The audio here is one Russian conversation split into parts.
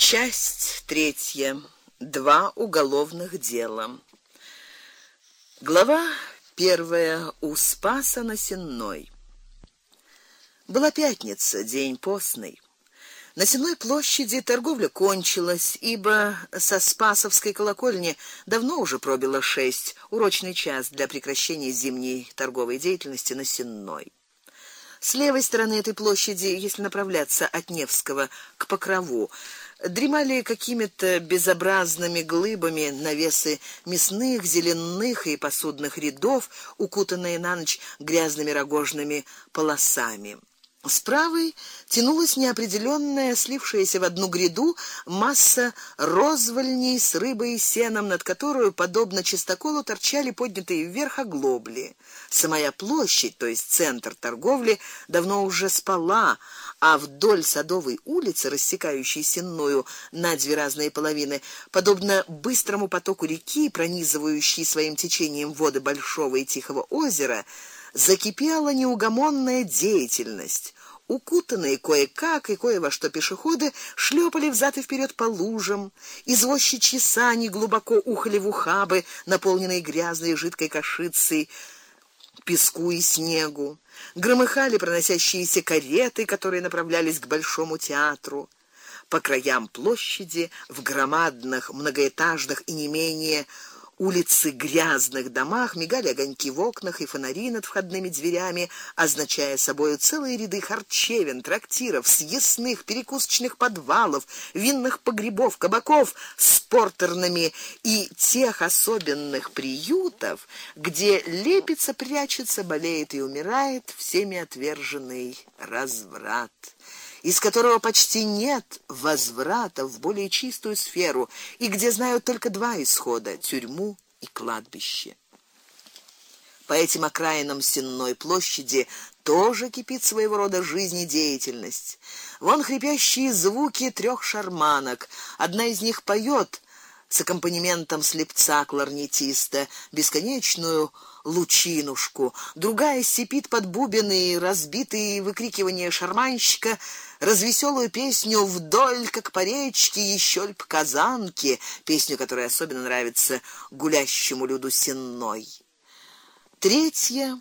Часть третья. Два уголовных дела. Глава первая. У Спаса на Сенной. Была пятница, день постный. На Сенной площади торговля кончилась, ибо со Спасовской колокольни давно уже пробило шесть, урочный час для прекращения зимней торговой деятельности на Сенной. С левой стороны этой площади, если направляться от Невского к Покрову, дремали какими-то безобразными глыбами навесы мясных, зеленых и посудных рядов, укутанные на ночь грязными рогожными полосами. С правой тянулась неопределённая, слившаяся в одну гряду масса розвольней с рыбой и сеном, над которую подобно чистоколу торчали поднятые вверх оглобли. Самая площадь, то есть центр торговли, давно уже спала, а вдоль Садовой улицы, рассекающей Сенную на две разные половины, подобно быстрому потоку реки, пронизывающей своим течением воды большого и тихого озера, закипела неугомонная деятельность. Укутанные кое-как и кое во что пешеходы шлепали взад и вперед по лужам, извозчичьи сани глубоко ухали в ухабы, наполненные грязной жидкой кашицей, песку и снегу. Громыхали проносящиеся кареты, которые направлялись к большому театру. По краям площади в громадных многоэтажных и не менее улицы грязных домах мигали огоньки в окнах и фонари над входными дверями, означая собою целые ряды харчевен, трактиров, съестных, перекусочных подвалов, винных погребов, кабаков с портерными и тех особенных приютов, где лепится, прячется, болеет и умирает всеми отверженный разврат из которого почти нет возврата в более чистую сферу и где знают только два исхода тюрьму и кладбище. По этим окраинам Сенной площади тоже кипит своего рода жизнедеятельность. Вон хрипящие звуки трех шарманок. Одна из них поет с аккомпанементом слепца кларнетиста бесконечную лучинушку, другая сипит под бубны и разбитые выкрикивания шарманщика развеселую песню вдоль как по речке еще ль казанки, песню, которая особенно нравится гулящему люду сенной. Третья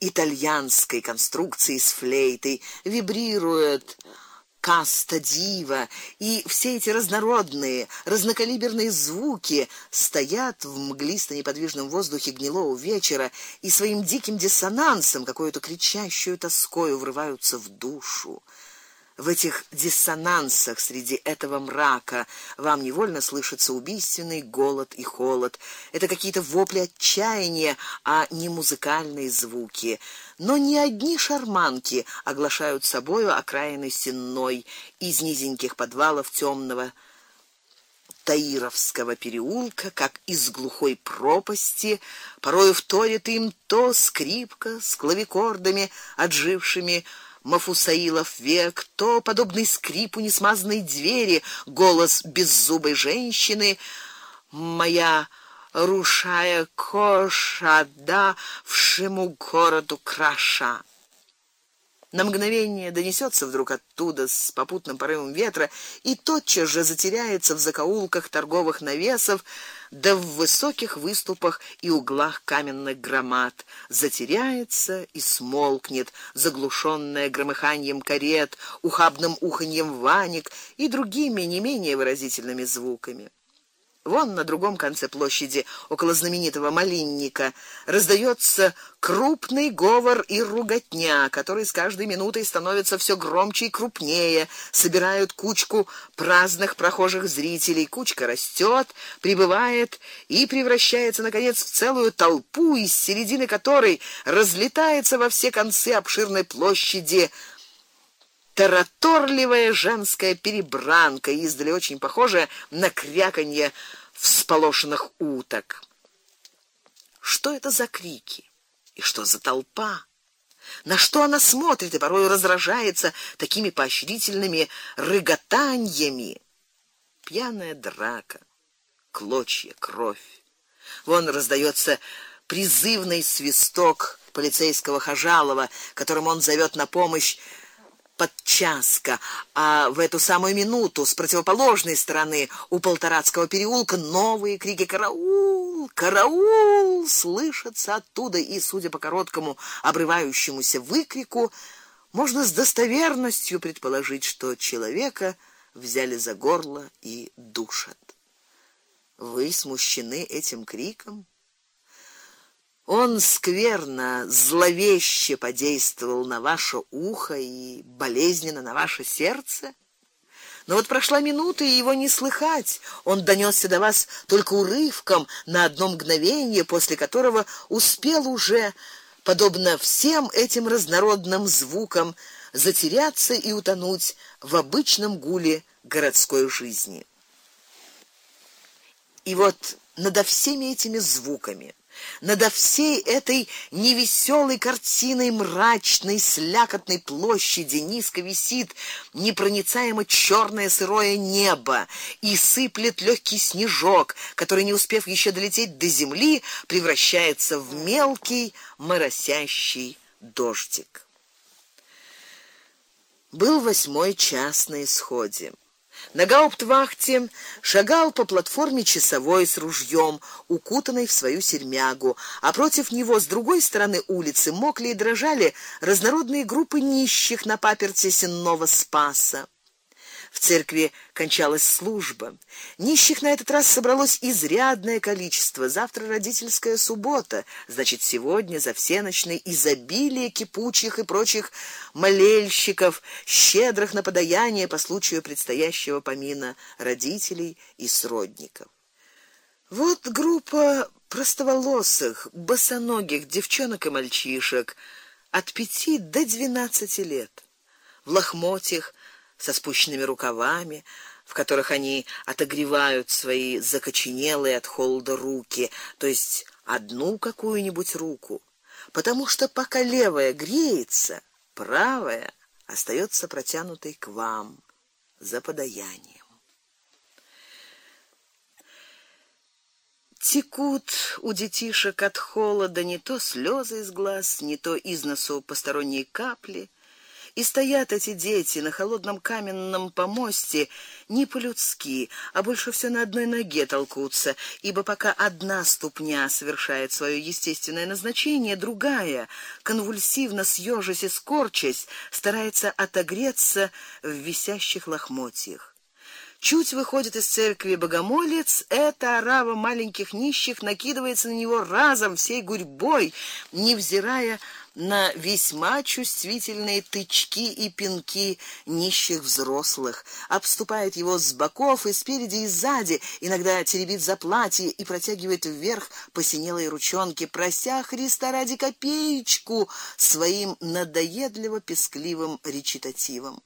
итальянской конструкции с флейтой вибрирует каста дива, и все эти разнородные, разнокалиберные звуки стоят в мглисто-неподвижном воздухе гнилого вечера и своим диким диссонансом, какую-то кричащую тоскою врываются в душу. В этих диссонансах среди этого мрака вам невольно слышится убийственный голод и холод. Это какие-то вопли отчаяния, а не музыкальные звуки. Но не одни шарманки оглашают собою окраины сенной из низеньких подвалов тёмного Таировского переулка, как из глухой пропасти, порою вторит им то скрипка с клавикордами, отжившими Мафусаилов век, то подобный скрипу несмазанной двери, голос беззубой женщины, моя рушая коша да всему городу краша. На мгновение донесется вдруг оттуда с попутным порывом ветра и тотчас же затеряется в закоулках торговых навесов, да в высоких выступах и углах каменных громад, затеряется и смолкнет, заглушённое громыханием карет, ухабным уханьем ваник и другими не менее выразительными звуками. Вон на другом конце площади, около знаменитого малинника, раздаётся крупный говор и руготня, который с каждой минутой становится всё громче и крупнее. Собирают кучку праздных прохожих зрителей. Кучка растёт, прибывает и превращается наконец в целую толпу, из середины которой разлетается во все концы обширной площади тараторливая женская перебранка, издали очень похожая на кряканье всполошенных уток. Что это за крики? И что за толпа? На что она смотрит и порой раздражается такими поощрительными рыготаньями? Пьяная драка, клочья, кровь. Вон раздаётся призывный свисток полицейского Хажалова, которым он зовёт на помощь подчаска, а в эту самую минуту с противоположной стороны у Полторацкого переулка новые крики караул, караул слышатся оттуда, и, судя по короткому обрывающемуся выкрику, можно с достоверностью предположить, что человека взяли за горло и душат. Вы смущены этим криком? Он скверно, зловеще подействовал на ваше ухо и болезненно на ваше сердце. Но вот прошла минута, и его не слыхать. Он донёсся до вас только урывком на одно мгновение, после которого успел уже, подобно всем этим разнородным звукам, затеряться и утонуть в обычном гуле городской жизни. И вот над всеми этими звуками над всей этой невеселой картиной мрачной, слякотной площади низко висит непроницаемо черное сырое небо и сыплет легкий снежок, который, не успев еще долететь до земли, превращается в мелкий моросящий дождик. Был восьмой час на исходе. На гауптвахте шагал по платформе часовой с ружьем, укутанный в свою сермягу, а против него с другой стороны улицы мокли и дрожали разнородные группы нищих на паперти Сенного Спаса. В церкви кончалась служба. Нищих на этот раз собралось изрядное количество. Завтра родительская суббота, значит, сегодня за всеночной изобилие кипучих и прочих молельщиков, щедрых на подаяние по случаю предстоящего помина родителей и сродников. Вот группа простоволосых, босоногих девчонок и мальчишек от пяти до двенадцати лет в лохмотьях со спущенными рукавами, в которых они отогревают свои закоченелые от холода руки, то есть одну какую-нибудь руку, потому что пока левая греется, правая остается протянутой к вам за подаянием. Текут у детишек от холода не то слезы из глаз, не то из носу посторонние капли. И стоят эти дети на холодном каменном помосте не по-людски, а больше все на одной ноге толкутся, ибо пока одна ступня совершает свое естественное назначение, другая, конвульсивно съежась и скорчась, старается отогреться в висящих лохмотьях. Чуть выходит из церкви богомолец, эта орава маленьких нищих накидывается на него разом всей гурьбой, невзирая на весьма чувствительные тычки и пинки нищих взрослых, обступает его с боков и спереди и сзади, иногда теребит за платье и протягивает вверх посинелые ручонки, прося Христа ради копеечку своим надоедливо пескливым речитативом.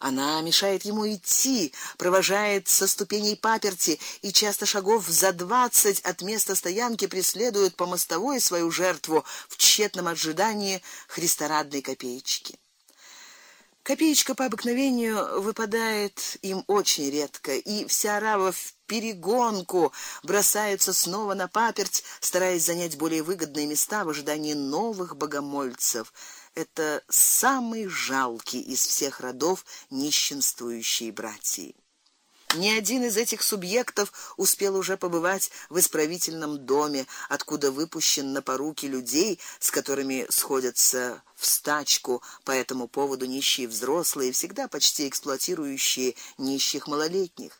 Она мешает ему идти, провожает со ступеней паперти и часто шагов за двадцать от места стоянки преследует по мостовой свою жертву в тщетном ожидании христорадной копеечки. Копеечка по обыкновению выпадает им очень редко, и вся рава в перегонку бросается снова на паперть, стараясь занять более выгодные места в ожидании новых богомольцев это самый жалкий из всех родов нищенствующей братьи. Ни один из этих субъектов успел уже побывать в исправительном доме, откуда выпущен на поруки людей, с которыми сходятся в стачку по этому поводу нищие взрослые, всегда почти эксплуатирующие нищих малолетних.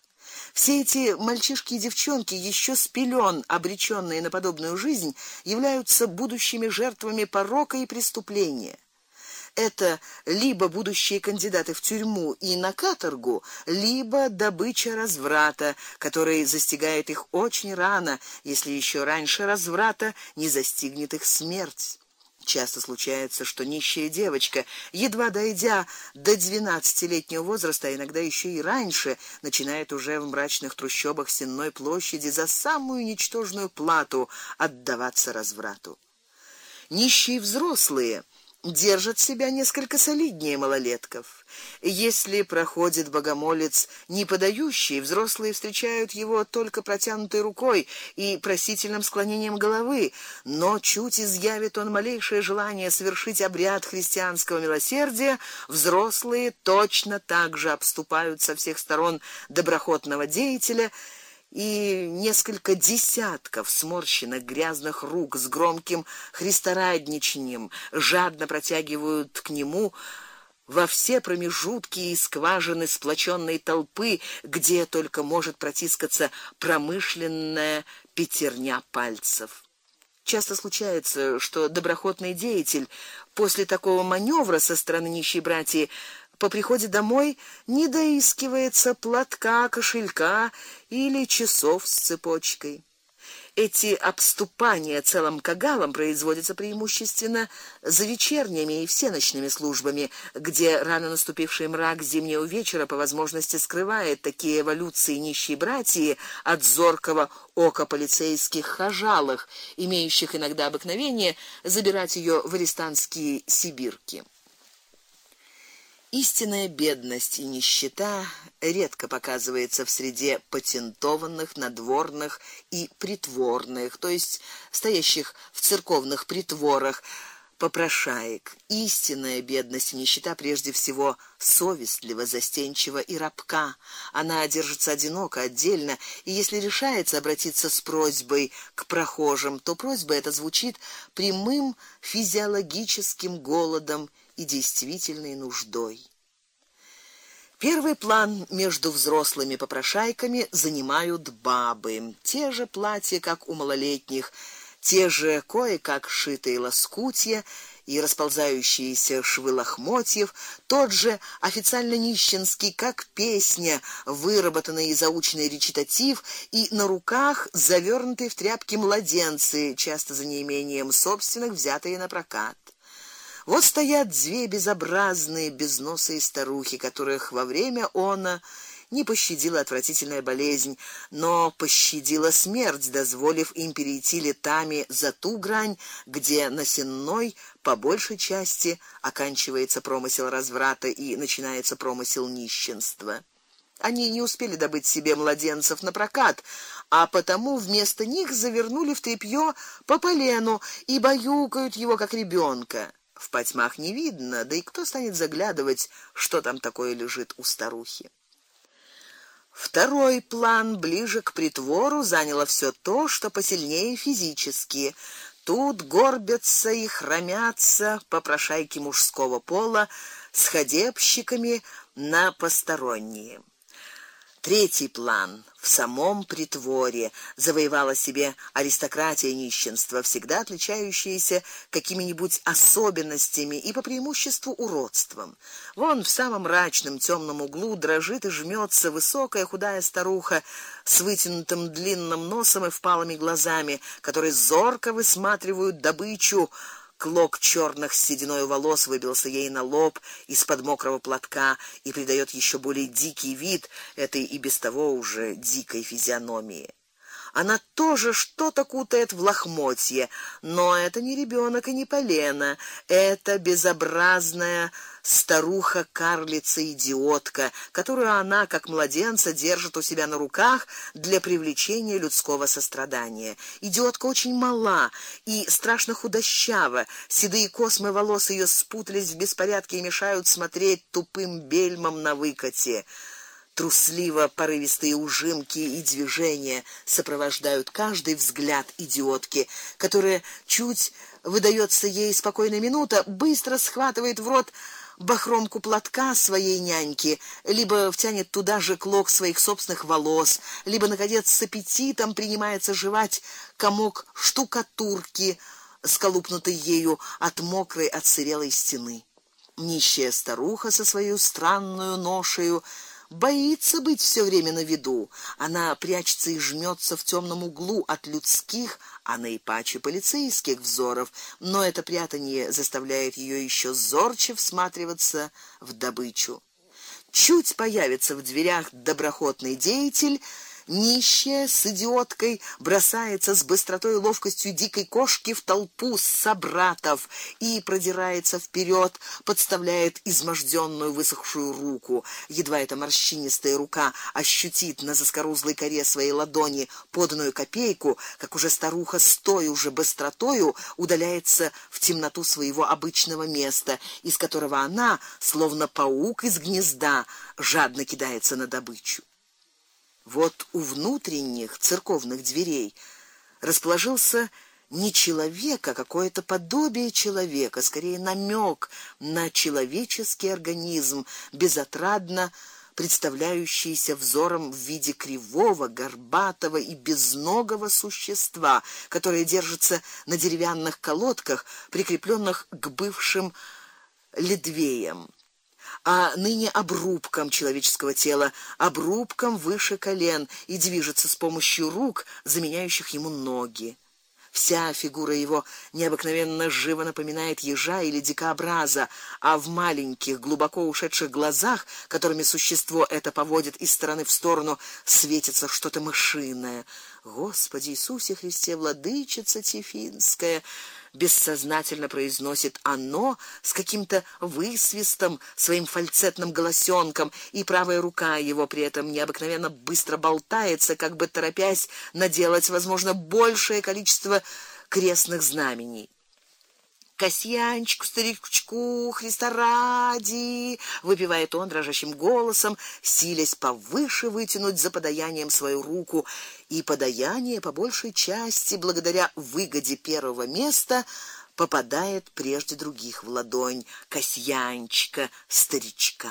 Все эти мальчишки и девчонки, еще с пелен обречённые на подобную жизнь, являются будущими жертвами порока и преступления. Это либо будущие кандидаты в тюрьму и на каторгу, либо добыча разврата, который застигает их очень рано, если еще раньше разврата не застигнет их смерть. Часто случается, что нищая девочка, едва дойдя до двенадцатилетнего возраста, а иногда еще и раньше, начинает уже в мрачных трущобах Сенной площади за самую ничтожную плату отдаваться разврату. Нищие взрослые держат себя несколько солиднее малолетков. Если проходит богомолец, не подающий, взрослые встречают его только протянутой рукой и просительным склонением головы, но чуть изъявит он малейшее желание совершить обряд христианского милосердия, взрослые точно так же обступают со всех сторон доброхотного деятеля и несколько десятков сморщенных грязных рук с громким христорадничанием жадно протягивают к нему во все промежутки и скважины сплоченной толпы, где только может протискаться промышленная пятерня пальцев. Часто случается, что доброхотный деятель после такого маневра со стороны нищей братьи по приходе домой не доискивается платка, кошелька или часов с цепочкой. Эти обступания целым кагалом производятся преимущественно за вечерними и всеночными службами, где рано наступивший мрак зимнего вечера по возможности скрывает такие эволюции нищей братьи от зоркого ока полицейских хажалых, имеющих иногда обыкновение забирать ее в арестантские сибирки. Истинная бедность и нищета редко показывается в среде патентованных, надворных и притворных, то есть стоящих в церковных притворах попрошаек. Истинная бедность и нищета прежде всего совестлива, застенчива и рабка. Она держится одиноко, отдельно, и если решается обратиться с просьбой к прохожим, то просьба эта звучит прямым физиологическим голодом и действительной нуждой. Первый план между взрослыми попрошайками занимают бабы. Те же платья, как у малолетних, те же кое-как сшитые лоскутья и расползающиеся швы лохмотьев, тот же официально нищенский, как песня, выработанный и заученный речитатив, и на руках завернутые в тряпки младенцы, часто за неимением собственных взятые на прокат. Вот стоят две безобразные безносые старухи, которых во время она не пощадила отвратительная болезнь, но пощадила смерть, дозволив им перейти летами за ту грань, где на сенной по большей части оканчивается промысел разврата и начинается промысел нищенства. Они не успели добыть себе младенцев на прокат, а потому вместо них завернули в тряпье по полену и баюкают его как ребенка. В потьмах не видно, да и кто станет заглядывать, что там такое лежит у старухи. Второй план ближе к притвору заняло все то, что посильнее физически. Тут горбятся и хромятся попрошайки мужского пола с ходебщиками на посторонние. Третий план в самом притворе завоевала себе аристократия нищенства, всегда отличающаяся какими-нибудь особенностями и по преимуществу уродством. Вон в самом мрачном темном углу дрожит и жмется высокая худая старуха с вытянутым длинным носом и впалыми глазами, которые зорко высматривают добычу Клок черных сединой волос выбился ей на лоб из-под мокрого платка и придает еще более дикий вид этой и без того уже дикой физиономии. Она тоже что-то кутает в лохмотье, но это не ребенок и не полено, это безобразная старуха-карлица-идиотка, которую она, как младенца, держит у себя на руках для привлечения людского сострадания. Идиотка очень мала и страшно худощава, седые космы волос ее спутались в беспорядке и мешают смотреть тупым бельмом на выкате. Трусливо порывистые ужимки и движения сопровождают каждый взгляд идиотки, которая чуть выдается ей спокойная минута, быстро схватывает в рот бахромку платка своей няньки, либо втянет туда же клок своих собственных волос, либо наконец с аппетитом принимается жевать комок штукатурки, сколупнутый ею от мокрой отсырелой стены. Нищая старуха со своей странную ношею боится быть все время на виду. Она прячется и жмется в темном углу от людских, а наипаче полицейских взоров, но это прятание заставляет ее еще зорче всматриваться в добычу. Чуть появится в дверях доброхотный деятель, Нищая с идиоткой бросается с быстротой и ловкостью дикой кошки в толпу собратов и продирается вперед, подставляет изможденную высохшую руку. Едва эта морщинистая рука ощутит на заскорузлой коре своей ладони поданную копейку, как уже старуха с той уже быстротою удаляется в темноту своего обычного места, из которого она, словно паук из гнезда, жадно кидается на добычу. Вот у внутренних церковных дверей расположился не человек, а какое-то подобие человека, скорее намек на человеческий организм, безотрадно представляющийся взором в виде кривого, горбатого и безногого существа, которое держится на деревянных колодках, прикрепленных к бывшим ледвеям а ныне обрубком человеческого тела, обрубком выше колен и движется с помощью рук, заменяющих ему ноги. Вся фигура его необыкновенно живо напоминает ежа или дикобраза, а в маленьких, глубоко ушедших глазах, которыми существо это поводит из стороны в сторону, светится что-то мышиное. Господи Иисусе Христе, владычица Тифинская, бессознательно произносит оно с каким-то высвистом, своим фальцетным голосёнком, и правая рука его при этом необыкновенно быстро болтается, как бы торопясь наделать, возможно, большее количество крестных знамений. Касьянчику, старичку, Христа ради, выпивает он дрожащим голосом, силясь повыше вытянуть за подаянием свою руку, и подаяние по большей части благодаря выгоде первого места попадает прежде других в ладонь Касьянчика, старичка.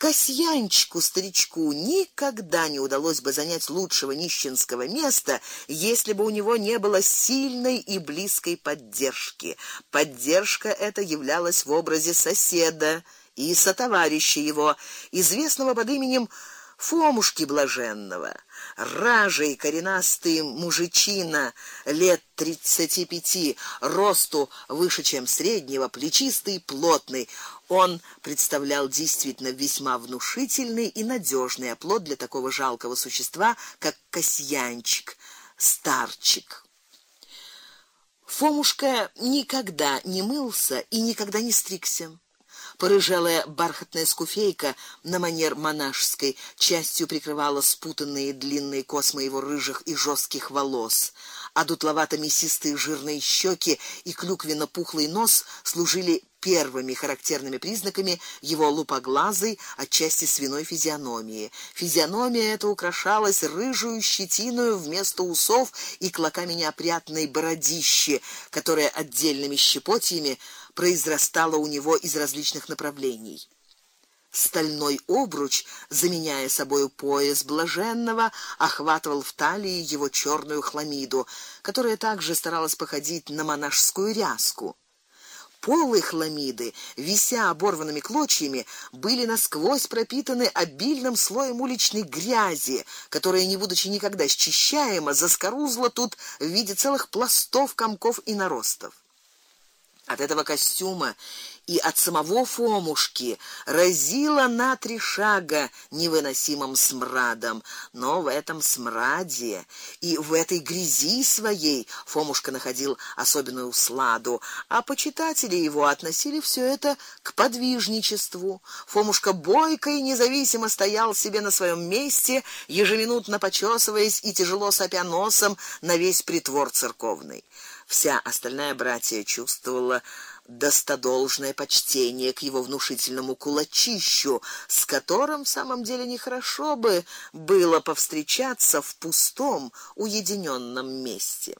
Касьянчику старичку никогда не удалось бы занять лучшего нищенского места, если бы у него не было сильной и близкой поддержки. Поддержка эта являлась в образе соседа и сотоварища его, известного под именем Фомушки блаженного, ражей коренастый мужичина лет тридцати пяти, росту выше, чем среднего, плечистый, плотный. Он представлял действительно весьма внушительный и надежный оплот для такого жалкого существа, как Касьянчик, старчик. Фомушка никогда не мылся и никогда не стригся. Порыжелая бархатная скуфейка на манер монашеской частью прикрывала спутанные длинные космы его рыжих и жестких волос, а дутловато-мясистые жирные щеки и клюквенно-пухлый нос служили первыми характерными признаками его лупоглазой, отчасти свиной физиономии. Физиономия эта украшалась рыжую щетиной вместо усов и клоками неопрятной бородищи, которая отдельными щепотьями произрастала у него из различных направлений. Стальной обруч, заменяя собою пояс блаженного, охватывал в талии его черную хламиду, которая также старалась походить на монашескую ряску. Полы хламиды, вися оборванными клочьями, были насквозь пропитаны обильным слоем уличной грязи, которая, не будучи никогда счищаема, заскорузла тут в виде целых пластов комков и наростов. От этого костюма и от самого Фомушки разило на три шага невыносимым смрадом, но в этом смраде и в этой грязи своей Фомушка находил особенную сладу, а почитатели его относили все это к подвижничеству. Фомушка бойко и независимо стоял себе на своем месте, ежеминутно почесываясь и тяжело сопя носом на весь притвор церковный. Вся остальная братья чувствовала достодолжное почтение к его внушительному кулачищу, с которым в самом деле нехорошо бы было повстречаться в пустом, уединенном месте.